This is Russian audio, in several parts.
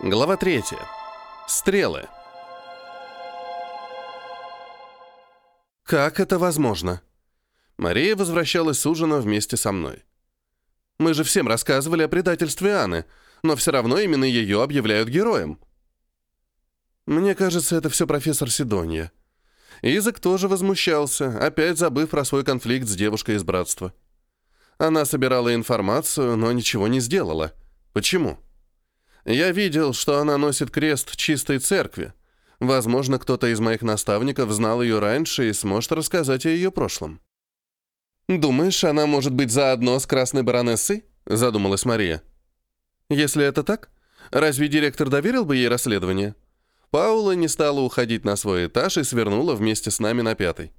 Глава 3. Стрелы. Как это возможно? Мария возвращалась с ужина вместе со мной. Мы же всем рассказывали о предательстве Анны, но все равно именно ее объявляют героем. Мне кажется, это все профессор Сидонья. Изак тоже возмущался, опять забыв про свой конфликт с девушкой из братства. Она собирала информацию, но ничего не сделала. Почему? Я видел, что она носит крест чистой церкви. Возможно, кто-то из моих наставников знал ее раньше и сможет рассказать о ее прошлом. «Думаешь, она может быть заодно с красной баронессой?» – задумалась Мария. «Если это так, разве директор доверил бы ей расследование?» Паула не стала уходить на свой этаж и свернула вместе с нами на пятый.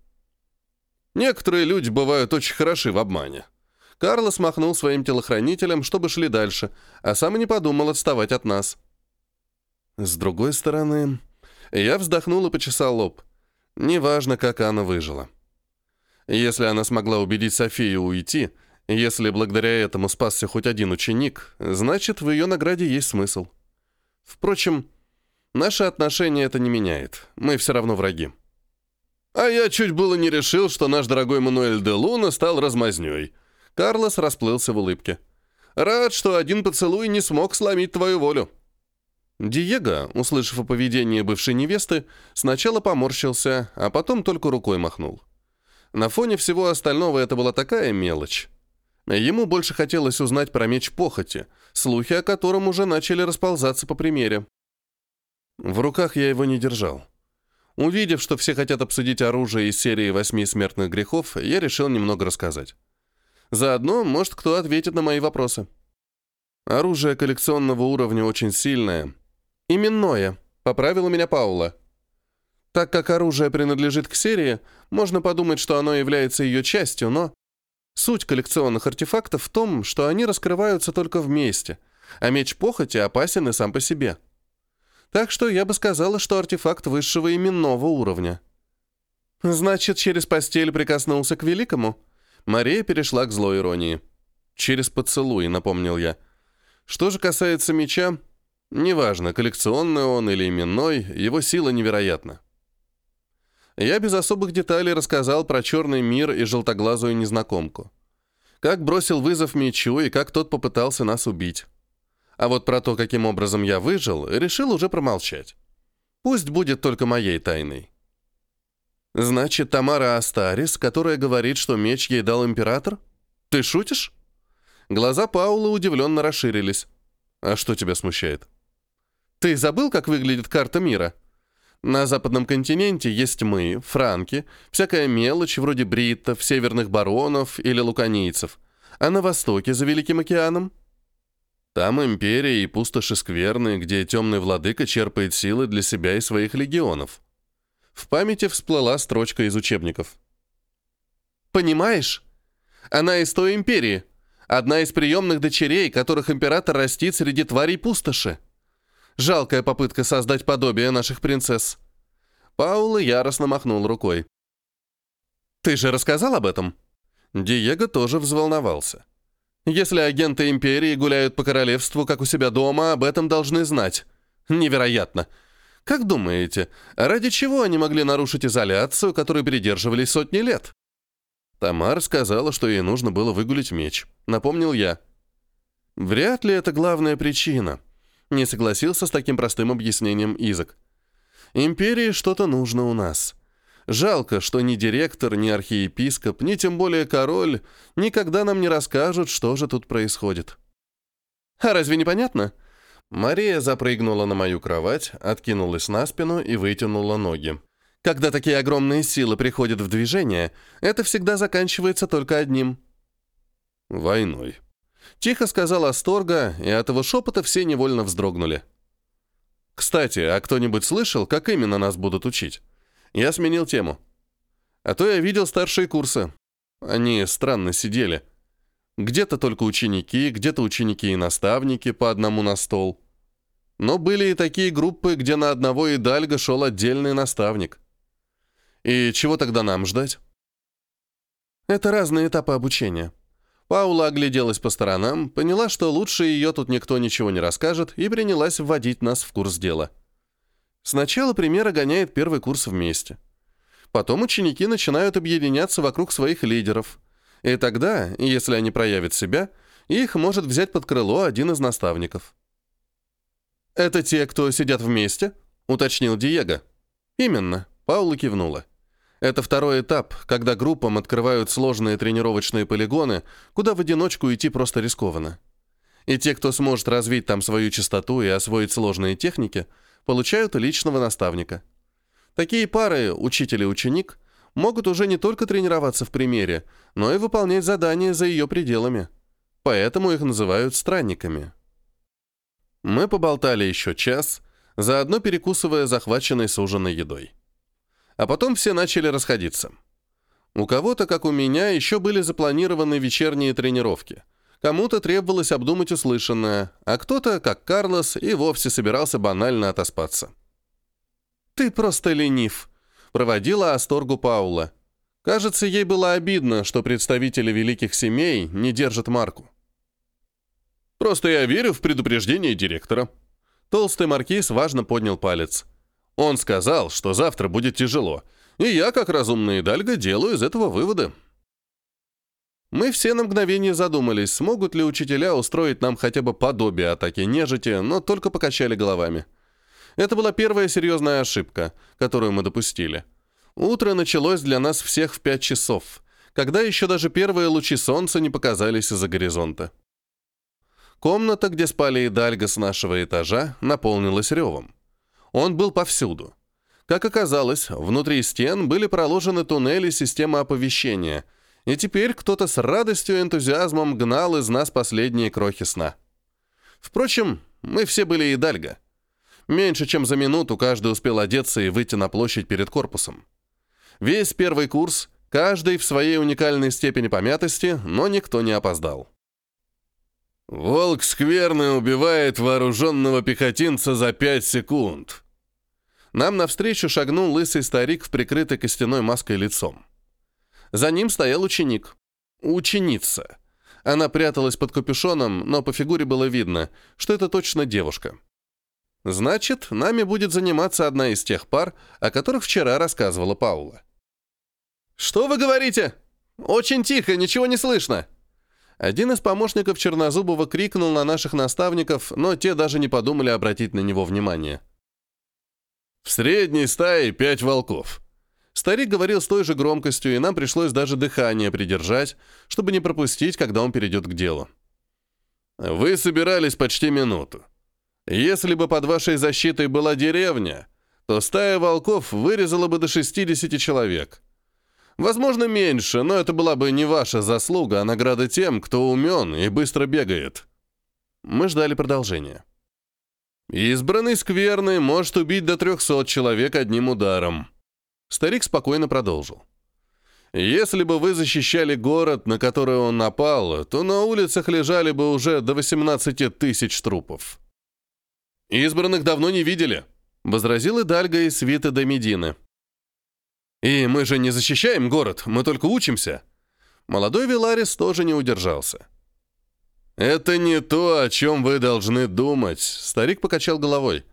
«Некоторые люди бывают очень хороши в обмане», Карлос махнул своим телохранителям, чтобы шли дальше, а сам и не подумал отставать от нас. С другой стороны, я вздохнул и почесал лоб. Неважно, как она выжила. Если она смогла убедить Софию уйти, если благодаря этому спасся хоть один ученик, значит, в ее награде есть смысл. Впрочем, наши отношения это не меняет. Мы все равно враги. А я чуть было не решил, что наш дорогой Мануэль де Луна стал размазнёй. Карлос расплылся в улыбке. «Рад, что один поцелуй не смог сломить твою волю». Диего, услышав о поведении бывшей невесты, сначала поморщился, а потом только рукой махнул. На фоне всего остального это была такая мелочь. Ему больше хотелось узнать про меч похоти, слухи о котором уже начали расползаться по примере. В руках я его не держал. Увидев, что все хотят обсудить оружие из серии восьми смертных грехов, я решил немного рассказать. Заодно, может, кто ответит на мои вопросы. Оружие коллекционного уровня очень сильное. Именное, поправила меня Паула. Так как оружие принадлежит к серии, можно подумать, что оно является ее частью, но... Суть коллекционных артефактов в том, что они раскрываются только вместе, а меч похоти опасен и сам по себе. Так что я бы сказала, что артефакт высшего именного уровня. Значит, через постель прикоснулся к великому? Мария перешла к злой иронии. «Через поцелуй», — напомнил я. «Что же касается меча, неважно, коллекционный он или именной, его сила невероятна». Я без особых деталей рассказал про черный мир и желтоглазую незнакомку. Как бросил вызов мечу и как тот попытался нас убить. А вот про то, каким образом я выжил, решил уже промолчать. Пусть будет только моей тайной. Значит, Тамара Астарис, которая говорит, что меч ей дал император? Ты шутишь? Глаза Паула удивленно расширились. А что тебя смущает? Ты забыл, как выглядит карта мира? На западном континенте есть мы, франки, всякая мелочь вроде бриттов, северных баронов или луканийцев. А на востоке, за Великим океаном? Там империя и пустоши скверны, где темный владыка черпает силы для себя и своих легионов. В памяти всплыла строчка из учебников. «Понимаешь? Она из той империи. Одна из приемных дочерей, которых император растит среди тварей пустоши. Жалкая попытка создать подобие наших принцесс». Паула яростно махнул рукой. «Ты же рассказал об этом?» Диего тоже взволновался. «Если агенты Империи гуляют по королевству, как у себя дома, об этом должны знать. Невероятно. Как думаете, ради чего они могли нарушить изоляцию, которой придерживались сотни лет? Тамар сказала, что ей нужно было выгулить меч. Напомнил я. Вряд ли это главная причина. Не согласился с таким простым объяснением Изак. Империи что-то нужно у нас. Жалко, что ни директор, ни архиепископ, ни тем более король никогда нам не расскажут, что же тут происходит. А разве не понятно? Мария запрыгнула на мою кровать, откинулась на спину и вытянула ноги. Когда такие огромные силы приходят в движение, это всегда заканчивается только одним. «Войной», — тихо сказал Асторга, и от его шепота все невольно вздрогнули. «Кстати, а кто-нибудь слышал, как именно нас будут учить?» Я сменил тему. А то я видел старшие курсы. Они странно сидели. Где-то только ученики, где-то ученики и наставники по одному на стол. Но были и такие группы, где на одного идальга шел отдельный наставник. И чего тогда нам ждать? Это разные этапы обучения. Паула огляделась по сторонам, поняла, что лучше ее тут никто ничего не расскажет, и принялась вводить нас в курс дела. Сначала примера гоняет первый курс вместе. Потом ученики начинают объединяться вокруг своих лидеров. И тогда, если они проявят себя, их может взять под крыло один из наставников. «Это те, кто сидят вместе?» — уточнил Диего. «Именно», — Паула кивнула. Это второй этап, когда группам открывают сложные тренировочные полигоны, куда в одиночку идти просто рискованно. И те, кто сможет развить там свою частоту и освоить сложные техники, получают личного наставника. Такие пары, учитель и ученик, могут уже не только тренироваться в примере, но и выполнять задания за ее пределами. Поэтому их называют странниками. Мы поболтали еще час, заодно перекусывая захваченной суженной едой. А потом все начали расходиться. У кого-то, как у меня, еще были запланированы вечерние тренировки. Кому-то требовалось обдумать услышанное, а кто-то, как Карлос, и вовсе собирался банально отоспаться. «Ты просто ленив», — проводила Асторгу Паула. Кажется, ей было обидно, что представители великих семей не держат марку. «Просто я верю в предупреждение директора». Толстый маркиз важно поднял палец. Он сказал, что завтра будет тяжело, и я, как разумный Дальга, делаю из этого выводы. Мы все на мгновение задумались, смогут ли учителя устроить нам хотя бы подобие атаки нежити, но только покачали головами. Это была первая серьезная ошибка, которую мы допустили. Утро началось для нас всех в пять часов, когда еще даже первые лучи солнца не показались из-за горизонта. Комната, где спали и Дальга с нашего этажа, наполнилась ревом. Он был повсюду. Как оказалось, внутри стен были проложены туннели системы оповещения, и теперь кто-то с радостью и энтузиазмом гнал из нас последние крохи сна. Впрочем, мы все были и дальго. Меньше чем за минуту каждый успел одеться и выйти на площадь перед корпусом. Весь первый курс, каждый в своей уникальной степени помятости, но никто не опоздал. «Волк скверный убивает вооруженного пехотинца за пять секунд», нам навстречу шагнул лысый старик в прикрытой костяной маской лицом. За ним стоял ученик. Ученица. Она пряталась под капюшоном, но по фигуре было видно, что это точно девушка. Значит, нами будет заниматься одна из тех пар, о которых вчера рассказывала Паула. «Что вы говорите? Очень тихо, ничего не слышно!» Один из помощников Чернозубова крикнул на наших наставников, но те даже не подумали обратить на него внимание. В средней стае пять волков. Старик говорил с той же громкостью, и нам пришлось даже дыхание придержать, чтобы не пропустить, когда он перейдет к делу. Вы собирались почти минуту. Если бы под вашей защитой была деревня, то стая волков вырезала бы до 60 человек. Возможно, меньше, но это была бы не ваша заслуга, а награда тем, кто умен и быстро бегает. Мы ждали продолжения. Избранный скверный может убить до 300 человек одним ударом. Старик спокойно продолжил. Если бы вы защищали город, на который он напал, то на улицах лежали бы уже до 18 тысяч трупов. Избранных давно не видели, возразил Идальго из свита до Медины. И мы же не защищаем город, мы только учимся. Молодой Виларис тоже не удержался. «Это не то, о чем вы должны думать», — старик покачал головой.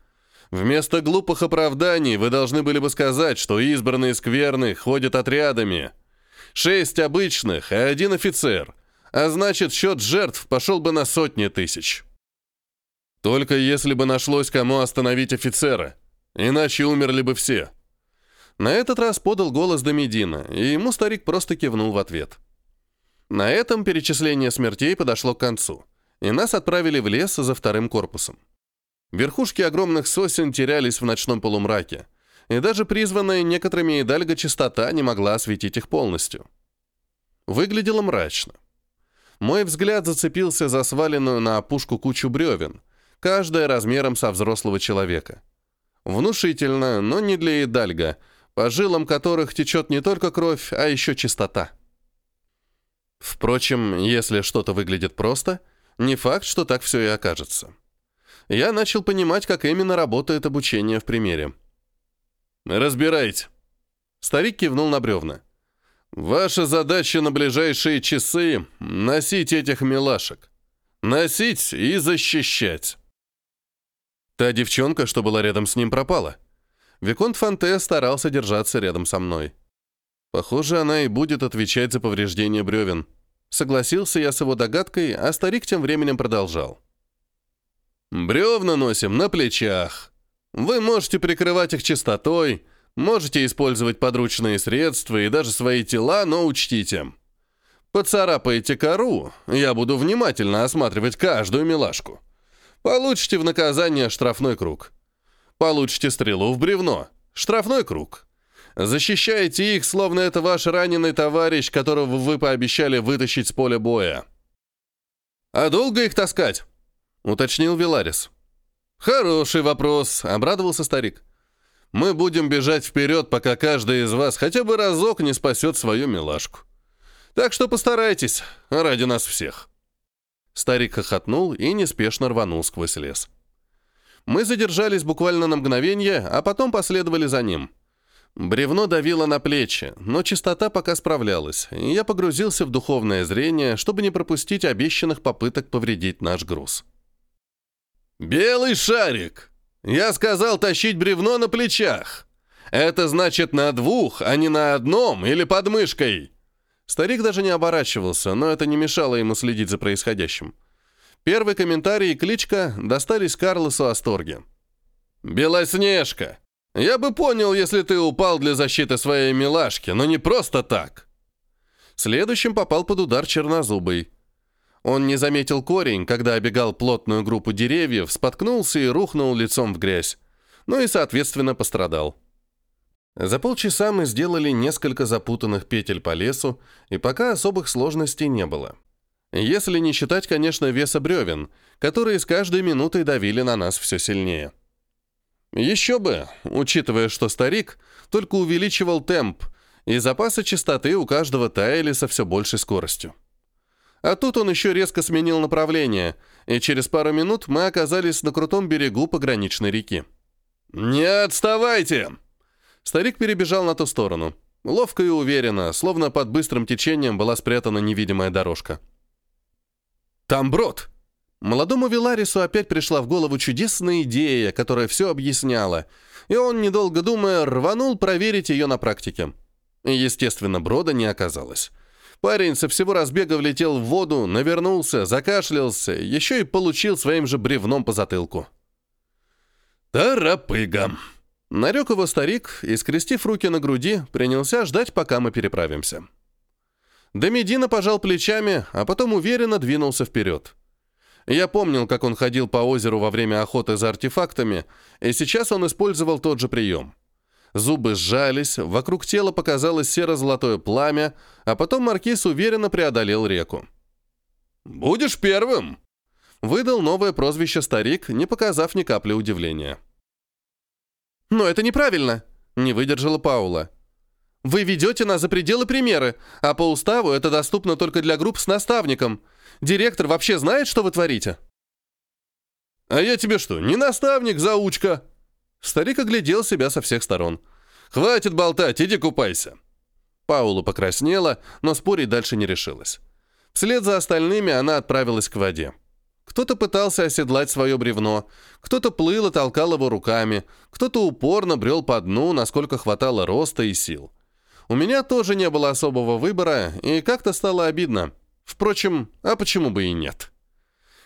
«Вместо глупых оправданий вы должны были бы сказать, что избранные скверны ходят отрядами. Шесть обычных и один офицер, а значит, счет жертв пошел бы на сотни тысяч». Только если бы нашлось кому остановить офицера, иначе умерли бы все. На этот раз подал голос Домедина, и ему старик просто кивнул в ответ. На этом перечисление смертей подошло к концу, и нас отправили в лес за вторым корпусом. Верхушки огромных сосен терялись в ночном полумраке, и даже призванная некоторыми Идальго чистота не могла осветить их полностью. Выглядело мрачно. Мой взгляд зацепился за сваленную на опушку кучу бревен, каждая размером со взрослого человека. Внушительно, но не для Идальго, по жилам которых течет не только кровь, а еще чистота. Впрочем, если что-то выглядит просто, не факт, что так все и окажется. Я начал понимать, как именно работает обучение в примере. «Разбирайте». Старик кивнул на бревна. Ваша задача на ближайшие часы — носить этих милашек. Носить и защищать. Та девчонка, что была рядом с ним, пропала. Виконт Фанте старался держаться рядом со мной. Похоже, она и будет отвечать за повреждение бревен. Согласился я с его догадкой, а старик тем временем продолжал. «Бревна носим на плечах. Вы можете прикрывать их чистотой, можете использовать подручные средства и даже свои тела, но учтите. Поцарапаете кору, я буду внимательно осматривать каждую милашку. Получите в наказание штрафной круг. Получите стрелу в бревно. Штрафной круг. Защищаете их, словно это ваш раненый товарищ, которого вы пообещали вытащить с поля боя. «А долго их таскать?» — уточнил Виларис. «Хороший вопрос», — обрадовался старик. «Мы будем бежать вперед, пока каждый из вас хотя бы разок не спасет свою милашку. Так что постарайтесь, ради нас всех». Старик хохотнул и неспешно рванул сквозь лес. Мы задержались буквально на мгновение, а потом последовали за ним. Бревно давило на плечи, но чистота пока справлялась, и я погрузился в духовное зрение, чтобы не пропустить обещанных попыток повредить наш груз. «Белый шарик! Я сказал тащить бревно на плечах! Это значит на двух, а не на одном или под мышкой!» Старик даже не оборачивался, но это не мешало ему следить за происходящим. Первый комментарий и кличка достались Карлосу Асторге. «Белоснежка! Я бы понял, если ты упал для защиты своей милашки, но не просто так!» Следующим попал под удар чернозубый. Он не заметил корень, когда обегал плотную группу деревьев, споткнулся и рухнул лицом в грязь. Ну и, соответственно, пострадал. За полчаса мы сделали несколько запутанных петель по лесу, и пока особых сложностей не было. Если не считать, конечно, веса бревен, которые с каждой минутой давили на нас все сильнее. Еще бы, учитывая, что старик только увеличивал темп, и запасы частоты у каждого таяли со все большей скоростью. А тут он еще резко сменил направление, и через пару минут мы оказались на крутом берегу пограничной реки. «Не отставайте!» Старик перебежал на ту сторону. Ловко и уверенно, словно под быстрым течением была спрятана невидимая дорожка. Там брод!» Молодому Виларису опять пришла в голову чудесная идея, которая все объясняла, и он, недолго думая, рванул проверить ее на практике. Естественно, брода не оказалось. Парень со всего разбега влетел в воду, навернулся, закашлялся, еще и получил своим же бревном по затылку. «Тарапыга!» Нарек его старик и, скрестив руки на груди, принялся ждать, пока мы переправимся. Домедина пожал плечами, а потом уверенно двинулся вперед. Я помнил, как он ходил по озеру во время охоты за артефактами, и сейчас он использовал тот же прием. Зубы сжались, вокруг тела показалось серо-золотое пламя, а потом Маркиз уверенно преодолел реку. «Будешь первым!» Выдал новое прозвище старик, не показав ни капли удивления. «Но это неправильно!» — не выдержала Паула. Вы ведете нас за пределы примеры, а по уставу это доступно только для групп с наставником. Директор вообще знает, что вы творите?» «А я тебе что, не наставник, заучка?» Старик оглядел себя со всех сторон. «Хватит болтать, иди купайся». Паула покраснела, но спорить дальше не решилась. Вслед за остальными она отправилась к воде. Кто-то пытался оседлать свое бревно, кто-то плыл и толкал его руками, кто-то упорно брел по дну, насколько хватало роста и сил. У меня тоже не было особого выбора, и как-то стало обидно. Впрочем, а почему бы и нет?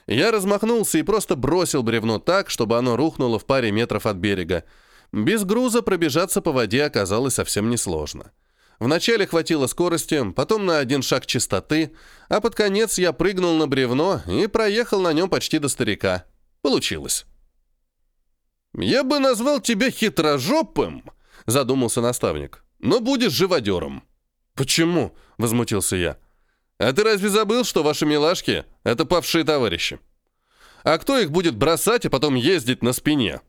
Я размахнулся и просто бросил бревно так, чтобы оно рухнуло в паре метров от берега. Без груза пробежаться по воде оказалось совсем несложно. Вначале хватило скорости, потом на один шаг чистоты, а под конец я прыгнул на бревно и проехал на нем почти до старика. Получилось. «Я бы назвал тебя хитрожопым», — задумался наставник но будешь живодером». «Почему?» — возмутился я. «А ты разве забыл, что ваши милашки — это павшие товарищи? А кто их будет бросать, и потом ездить на спине?»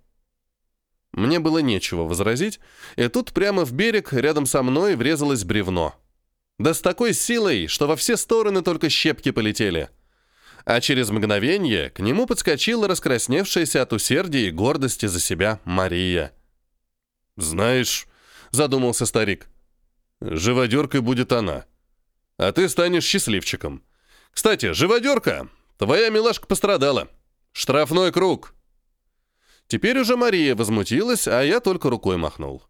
Мне было нечего возразить, и тут прямо в берег рядом со мной врезалось бревно. Да с такой силой, что во все стороны только щепки полетели. А через мгновение к нему подскочила раскрасневшаяся от усердия и гордости за себя Мария. «Знаешь, — задумался старик. Живодеркой будет она. А ты станешь счастливчиком. Кстати, живодерка, твоя милашка пострадала. Штрафной круг. Теперь уже Мария возмутилась, а я только рукой махнул.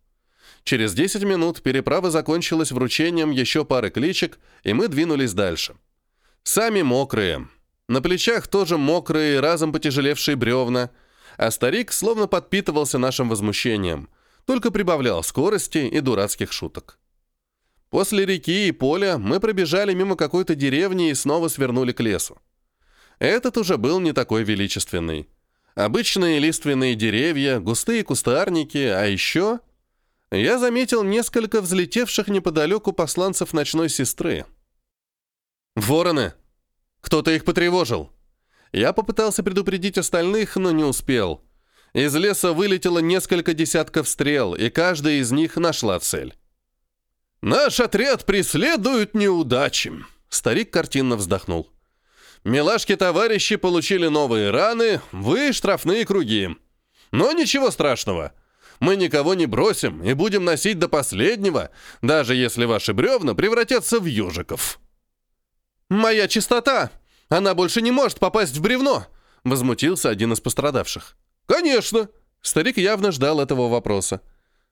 Через 10 минут переправа закончилась вручением еще пары кличек, и мы двинулись дальше. Сами мокрые. На плечах тоже мокрые, разом потяжелевшие бревна, а старик словно подпитывался нашим возмущением, только прибавлял скорости и дурацких шуток. После реки и поля мы пробежали мимо какой-то деревни и снова свернули к лесу. Этот уже был не такой величественный. Обычные лиственные деревья, густые кустарники, а еще... Я заметил несколько взлетевших неподалеку посланцев ночной сестры. «Вороны! Кто-то их потревожил!» Я попытался предупредить остальных, но не успел. Из леса вылетело несколько десятков стрел, и каждая из них нашла цель. «Наш отряд преследует неудачи!» Старик картинно вздохнул. «Милашки-товарищи получили новые раны, вы штрафные круги. Но ничего страшного. Мы никого не бросим и будем носить до последнего, даже если ваши бревна превратятся в ежиков». «Моя чистота! Она больше не может попасть в бревно!» Возмутился один из пострадавших. «Конечно!» Старик явно ждал этого вопроса.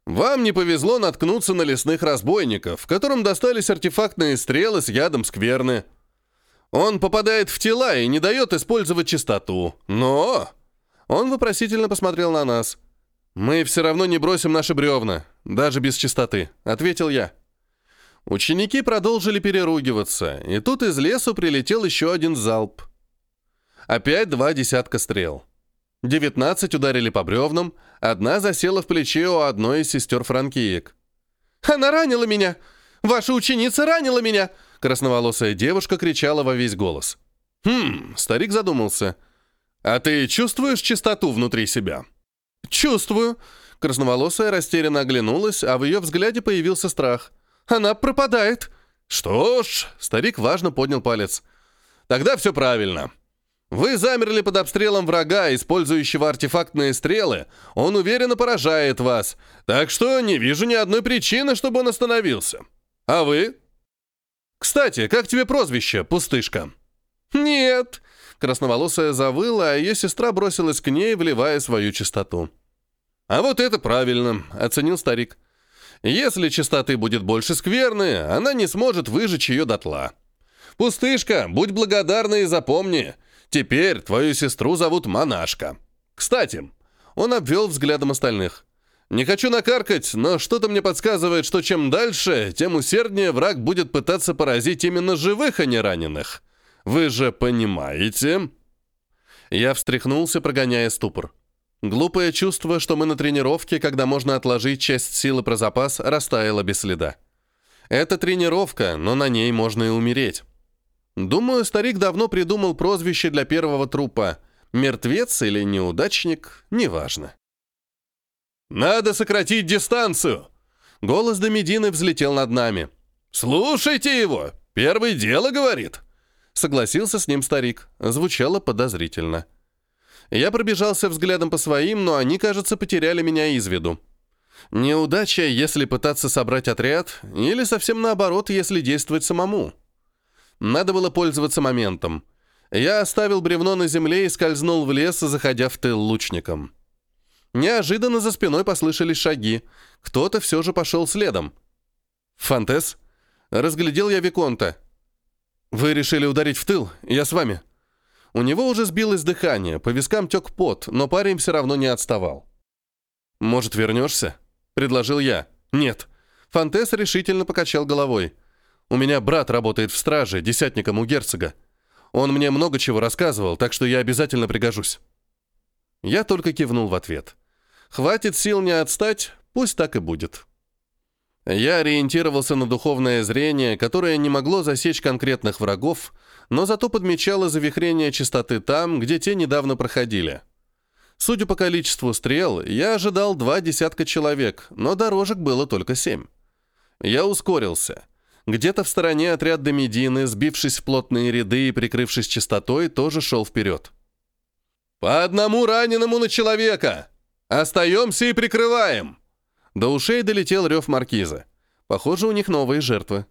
Вам не повезло наткнуться на лесных разбойников, которым достались артефактные стрелы с ядом скверны. Он попадает в тела и не дает использовать чистоту. Но... Он вопросительно посмотрел на нас. «Мы все равно не бросим наши бревна, даже без чистоты», — ответил я. Ученики продолжили переругиваться, и тут из лесу прилетел еще один залп. Опять два десятка стрел. Девятнадцать ударили по бревнам, одна засела в плече у одной из сестер франкиек. «Она ранила меня! Ваша ученица ранила меня!» Красноволосая девушка кричала во весь голос. «Хм...» — старик задумался. «А ты чувствуешь чистоту внутри себя?» «Чувствую». Красноволосая растерянно оглянулась, а в ее взгляде появился страх. «Она пропадает». «Что ж...» — старик важно поднял палец. «Тогда все правильно. Вы замерли под обстрелом врага, использующего артефактные стрелы. Он уверенно поражает вас. Так что не вижу ни одной причины, чтобы он остановился. А вы? Кстати, как тебе прозвище, пустышка? Нет. Красноволосая завыла, а ее сестра бросилась к ней, вливая свою чистоту. А вот это правильно, оценил старик. Если чистоты будет больше скверны, она не сможет выжечь ее дотла. Пустышка, будь благодарна и запомни — Теперь твою сестру зовут Монашка. Кстати, он обвел взглядом остальных. Не хочу накаркать, но что-то мне подсказывает, что чем дальше, тем усерднее враг будет пытаться поразить именно живых, а не раненых. Вы же понимаете?» Я встряхнулся, прогоняя ступор. Глупое чувство, что мы на тренировке, когда можно отложить часть силы про запас, растаяло без следа. Это тренировка, но на ней можно и умереть. Думаю, старик давно придумал прозвище для первого трупа. Мертвец или неудачник, неважно. «Надо сократить дистанцию!» Голос Домедины взлетел над нами. «Слушайте его! Первое дело, говорит!» Согласился с ним старик. Звучало подозрительно. Я пробежался взглядом по своим, но они, кажется, потеряли меня из виду. Неудача, если пытаться собрать отряд, или совсем наоборот, если действовать самому. Надо было пользоваться моментом. Я оставил бревно на земле и скользнул в лес, заходя в тыл лучником. Неожиданно за спиной послышались шаги. Кто-то все же пошел следом. «Фантес?» Разглядел я Виконта. «Вы решили ударить в тыл? Я с вами». У него уже сбилось дыхание, по вискам тек пот, но парень все равно не отставал. «Может, вернешься?» — предложил я. «Нет». Фантес решительно покачал головой. У меня брат работает в страже, десятником у герцога. Он мне много чего рассказывал, так что я обязательно пригожусь». Я только кивнул в ответ. «Хватит сил не отстать, пусть так и будет». Я ориентировался на духовное зрение, которое не могло засечь конкретных врагов, но зато подмечало завихрение частоты там, где те недавно проходили. Судя по количеству стрел, я ожидал два десятка человек, но дорожек было только семь. Я ускорился — где-то в стороне отряд Домедины, сбившись в плотные ряды и прикрывшись чистотой, тоже шел вперед. «По одному раненому на человека! Остаемся и прикрываем!» До ушей долетел рев маркиза. Похоже, у них новые жертвы.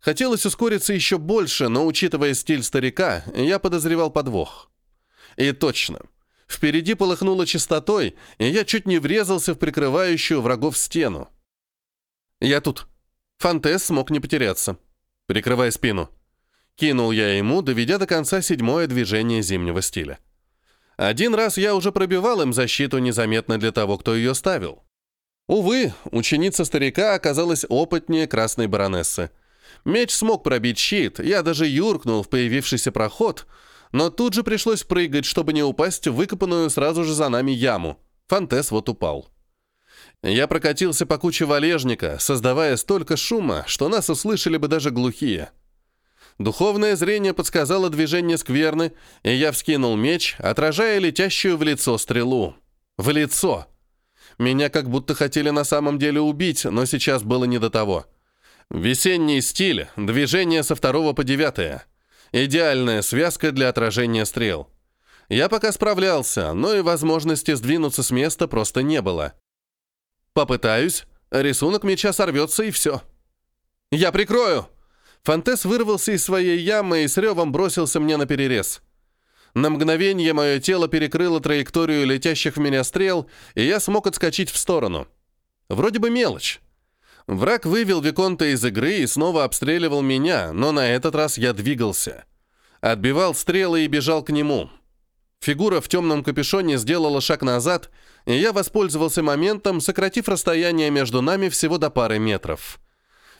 Хотелось ускориться еще больше, но, учитывая стиль старика, я подозревал подвох. И точно. Впереди полыхнуло чистотой, и я чуть не врезался в прикрывающую врагов стену. «Я тут». Фантес смог не потеряться. «Прикрывай спину». Кинул я ему, доведя до конца седьмое движение зимнего стиля. Один раз я уже пробивал им защиту незаметно для того, кто ее ставил. Увы, ученица старика оказалась опытнее красной баронессы. Меч смог пробить щит, я даже юркнул в появившийся проход, но тут же пришлось прыгать, чтобы не упасть в выкопанную сразу же за нами яму. Фантес вот упал. Я прокатился по куче валежника, создавая столько шума, что нас услышали бы даже глухие. Духовное зрение подсказало движение скверны, и я вскинул меч, отражая летящую в лицо стрелу. В лицо! Меня как будто хотели на самом деле убить, но сейчас было не до того. Весенний стиль, движение со второго по девятое. Идеальная связка для отражения стрел. Я пока справлялся, но и возможности сдвинуться с места просто не было. Попытаюсь, рисунок меча сорвется и все. «Я прикрою!» Фантес вырвался из своей ямы и с ревом бросился мне на перерез. На мгновение мое тело перекрыло траекторию летящих в меня стрел, и я смог отскочить в сторону. Вроде бы мелочь. Враг вывел Виконта из игры и снова обстреливал меня, но на этот раз я двигался. Отбивал стрелы и бежал к нему. Фигура в темном капюшоне сделала шаг назад, и я воспользовался моментом, сократив расстояние между нами всего до пары метров.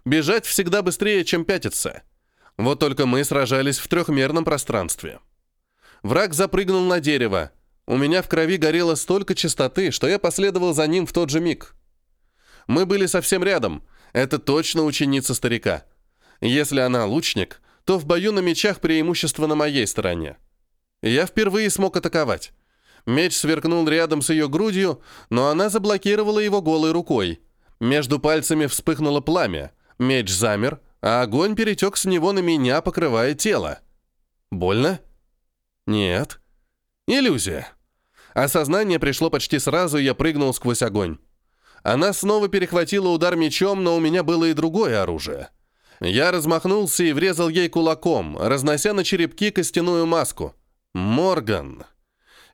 Бежать всегда быстрее, чем пятиться. Вот только мы сражались в трехмерном пространстве. Враг запрыгнул на дерево. У меня в крови горело столько чистоты, что я последовал за ним в тот же миг. Мы были совсем рядом. Это точно ученица старика. Если она лучник, то в бою на мечах преимущество на моей стороне. Я впервые смог атаковать. Меч сверкнул рядом с ее грудью, но она заблокировала его голой рукой. Между пальцами вспыхнуло пламя. Меч замер, а огонь перетек с него на меня, покрывая тело. Больно? Нет. Иллюзия. Осознание пришло почти сразу, и я прыгнул сквозь огонь. Она снова перехватила удар мечом, но у меня было и другое оружие. Я размахнулся и врезал ей кулаком, разнося на черепки костяную маску. Морган.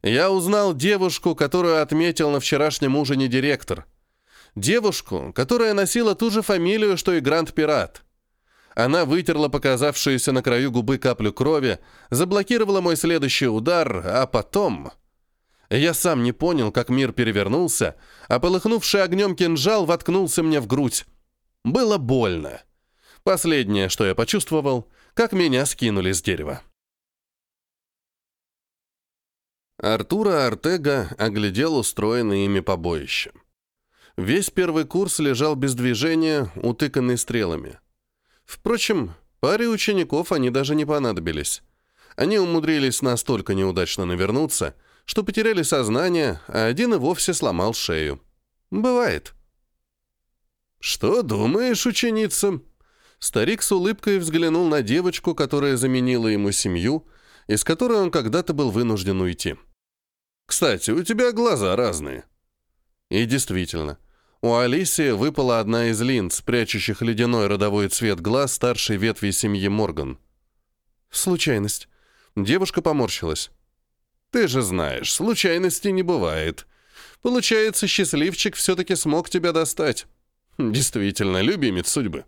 Я узнал девушку, которую отметил на вчерашнем ужине директор. Девушку, которая носила ту же фамилию, что и Гранд-Пират. Она вытерла показавшуюся на краю губы каплю крови, заблокировала мой следующий удар, а потом... Я сам не понял, как мир перевернулся, а полыхнувший огнем кинжал воткнулся мне в грудь. Было больно. Последнее, что я почувствовал, как меня скинули с дерева. Артура Артега оглядел устроенное ими побоище. Весь первый курс лежал без движения, утыканный стрелами. Впрочем, паре учеников они даже не понадобились. Они умудрились настолько неудачно навернуться, что потеряли сознание, а один и вовсе сломал шею. Бывает. «Что думаешь, ученица?» Старик с улыбкой взглянул на девочку, которая заменила ему семью, из которой он когда-то был вынужден уйти. «Кстати, у тебя глаза разные». И действительно, у Алисии выпала одна из линз, прячущих ледяной родовой цвет глаз старшей ветви семьи Морган. «Случайность». Девушка поморщилась. «Ты же знаешь, случайностей не бывает. Получается, счастливчик все-таки смог тебя достать. Действительно, любимец судьбы».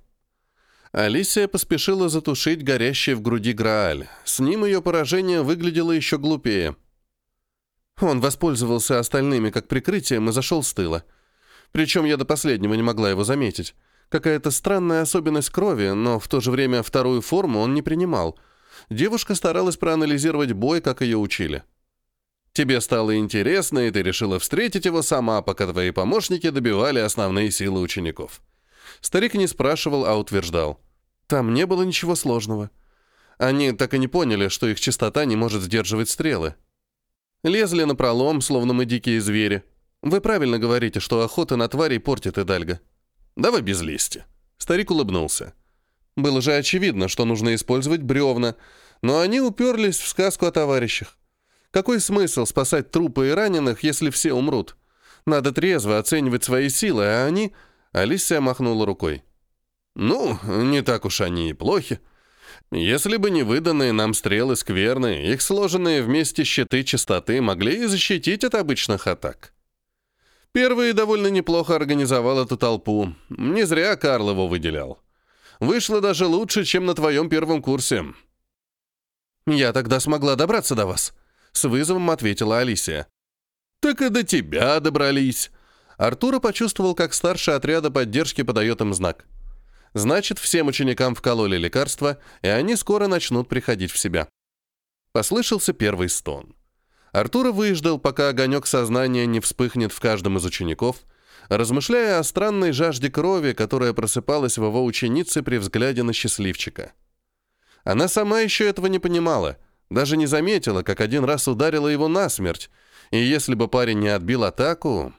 Алисия поспешила затушить горящий в груди Грааль. С ним ее поражение выглядело еще глупее. Он воспользовался остальными как прикрытием и зашел с тыла. Причем я до последнего не могла его заметить. Какая-то странная особенность крови, но в то же время вторую форму он не принимал. Девушка старалась проанализировать бой, как ее учили. Тебе стало интересно, и ты решила встретить его сама, пока твои помощники добивали основные силы учеников. Старик не спрашивал, а утверждал. Там не было ничего сложного. Они так и не поняли, что их чистота не может сдерживать стрелы. Лезли на пролом, словно мы дикие звери. Вы правильно говорите, что охота на тварей портит Эдальга. Давай без лести. Старик улыбнулся. Было же очевидно, что нужно использовать бревна, но они уперлись в сказку о товарищах. Какой смысл спасать трупы и раненых, если все умрут? Надо трезво оценивать свои силы, а они... Алисия махнула рукой. Ну, не так уж они и плохи. Если бы не выданные нам стрелы скверны, их сложенные вместе щиты чистоты могли и защитить от обычных атак. Первый довольно неплохо организовал эту толпу. Не зря Карл его выделял. Вышло даже лучше, чем на твоем первом курсе. «Я тогда смогла добраться до вас», — с вызовом ответила Алисия. «Так и до тебя добрались». Артура почувствовал, как старший отряда поддержки подает им знак. Значит, всем ученикам вкололи лекарства, и они скоро начнут приходить в себя. Послышался первый стон. Артура выждал, пока огонек сознания не вспыхнет в каждом из учеников, размышляя о странной жажде крови, которая просыпалась в его ученице при взгляде на счастливчика. Она сама еще этого не понимала, даже не заметила, как один раз ударила его насмерть, и если бы парень не отбил атаку...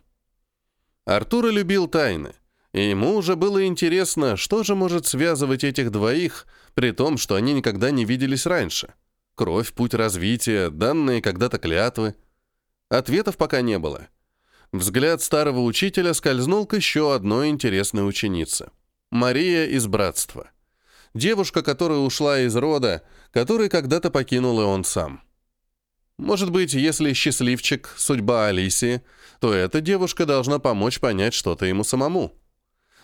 Артура любил тайны, и ему уже было интересно, что же может связывать этих двоих, при том, что они никогда не виделись раньше. Кровь, путь развития, данные когда-то клятвы. Ответов пока не было. Взгляд старого учителя скользнул к еще одной интересной ученице. Мария из братства. Девушка, которая ушла из рода, который когда-то покинул и он сам. Может быть, если счастливчик — судьба Алисии, то эта девушка должна помочь понять что-то ему самому.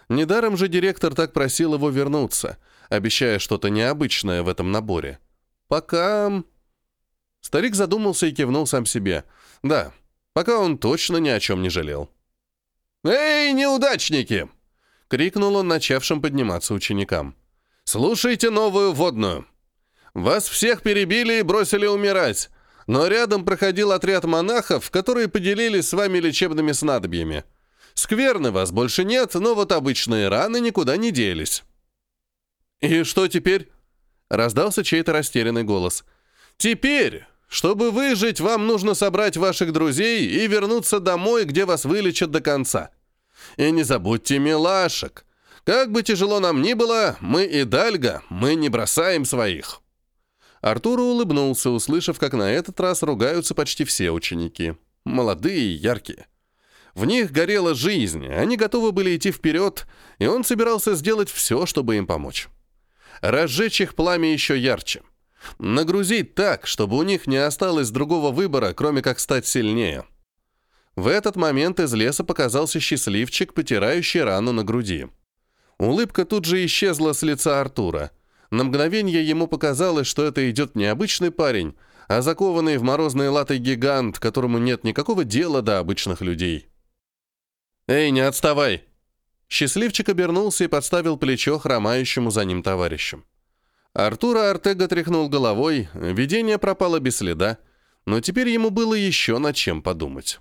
Недаром же директор так просил его вернуться, обещая что-то необычное в этом наборе. Пока... Старик задумался и кивнул сам себе. Да, пока он точно ни о чем не жалел. «Эй, неудачники!» — крикнул он начавшим подниматься ученикам. «Слушайте новую водную. Вас всех перебили и бросили умирать, но рядом проходил отряд монахов, которые поделились с вами лечебными снадобьями. Скверны вас больше нет, но вот обычные раны никуда не делись». «И что теперь?» — раздался чей-то растерянный голос. «Теперь, чтобы выжить, вам нужно собрать ваших друзей и вернуться домой, где вас вылечат до конца. И не забудьте милашек. Как бы тяжело нам ни было, мы и Дальга, мы не бросаем своих». Артур улыбнулся, услышав, как на этот раз ругаются почти все ученики. Молодые и яркие. В них горела жизнь, они готовы были идти вперед, и он собирался сделать все, чтобы им помочь. Разжечь их пламя еще ярче. Нагрузить так, чтобы у них не осталось другого выбора, кроме как стать сильнее. В этот момент из леса показался счастливчик, потирающий рану на груди. Улыбка тут же исчезла с лица Артура — на мгновение ему показалось, что это идет не обычный парень, а закованный в морозные латы гигант, которому нет никакого дела до обычных людей. «Эй, не отставай!» Счастливчик обернулся и подставил плечо хромающему за ним товарищу. Артура Артега тряхнул головой, видение пропало без следа, но теперь ему было еще над чем подумать.